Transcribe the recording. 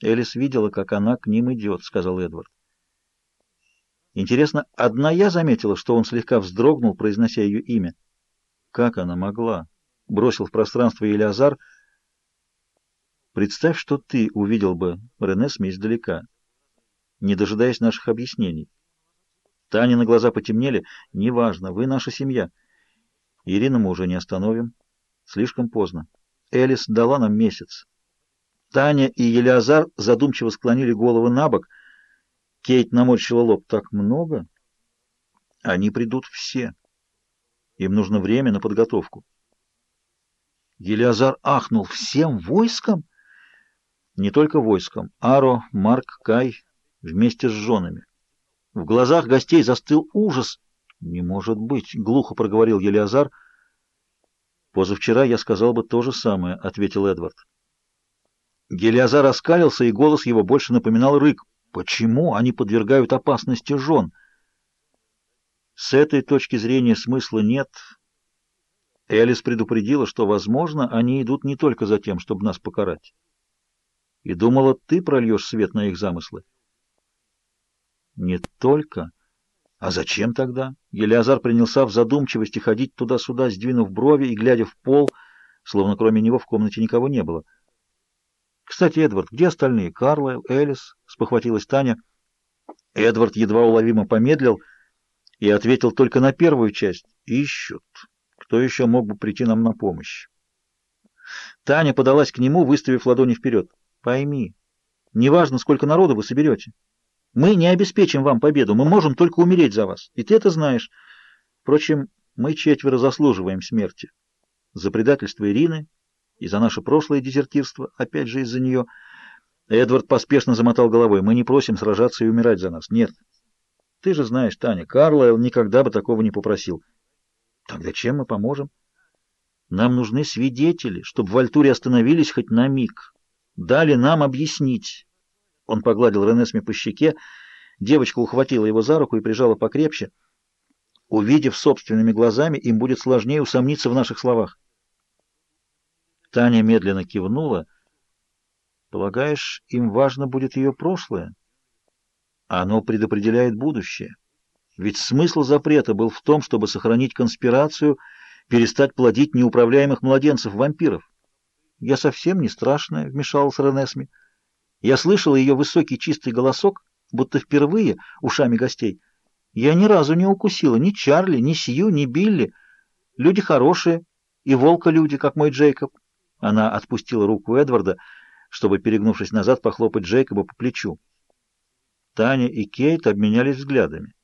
Элис видела, как она к ним идет, — сказал Эдвард. Интересно, одна я заметила, что он слегка вздрогнул, произнося ее имя. Как она могла? Бросил в пространство Елиазар. Представь, что ты увидел бы Рене Сми издалека, не дожидаясь наших объяснений. Таня на глаза потемнели. Неважно, вы наша семья. Ирину мы уже не остановим. Слишком поздно. Элис дала нам месяц. Таня и Елиазар задумчиво склонили головы на бок. Кейт наморщила лоб. Так много? Они придут все. Им нужно время на подготовку. Елиазар ахнул. Всем войском? Не только войском. Аро, Марк, Кай вместе с женами. В глазах гостей застыл ужас. «Не может быть!» — глухо проговорил Елиазар. «Позавчера я сказал бы то же самое», — ответил Эдвард. Гелиозар раскалился, и голос его больше напоминал рык. «Почему они подвергают опасности жен?» С этой точки зрения смысла нет. Элис предупредила, что, возможно, они идут не только за тем, чтобы нас покарать. И думала, ты прольешь свет на их замыслы. Не только. А зачем тогда? Елиазар принялся в задумчивости ходить туда-сюда, сдвинув брови и глядя в пол, словно кроме него в комнате никого не было. «Кстати, Эдвард, где остальные? Карлайл, Элис?» — спохватилась Таня. Эдвард едва уловимо помедлил и ответил только на первую часть. «Ищут. Кто еще мог бы прийти нам на помощь?» Таня подалась к нему, выставив ладони вперед. «Пойми, неважно, сколько народу вы соберете. Мы не обеспечим вам победу, мы можем только умереть за вас, и ты это знаешь. Впрочем, мы четверо заслуживаем смерти. За предательство Ирины и за наше прошлое дезертирство, опять же из-за нее. Эдвард поспешно замотал головой. Мы не просим сражаться и умирать за нас. Нет. Ты же знаешь, Таня, Карлайл никогда бы такого не попросил. Тогда чем мы поможем? Нам нужны свидетели, чтобы в Альтуре остановились хоть на миг. Дали нам объяснить. Он погладил Ренесме по щеке. Девочка ухватила его за руку и прижала покрепче. Увидев собственными глазами, им будет сложнее усомниться в наших словах. Таня медленно кивнула. «Полагаешь, им важно будет ее прошлое? Оно предопределяет будущее. Ведь смысл запрета был в том, чтобы сохранить конспирацию, перестать плодить неуправляемых младенцев-вампиров. Я совсем не страшная», — вмешалась Ренесми. Я слышала ее высокий чистый голосок, будто впервые ушами гостей. Я ни разу не укусила ни Чарли, ни Сью, ни Билли. Люди хорошие, и волка-люди, как мой Джейкоб. Она отпустила руку Эдварда, чтобы, перегнувшись назад, похлопать Джейкоба по плечу. Таня и Кейт обменялись взглядами.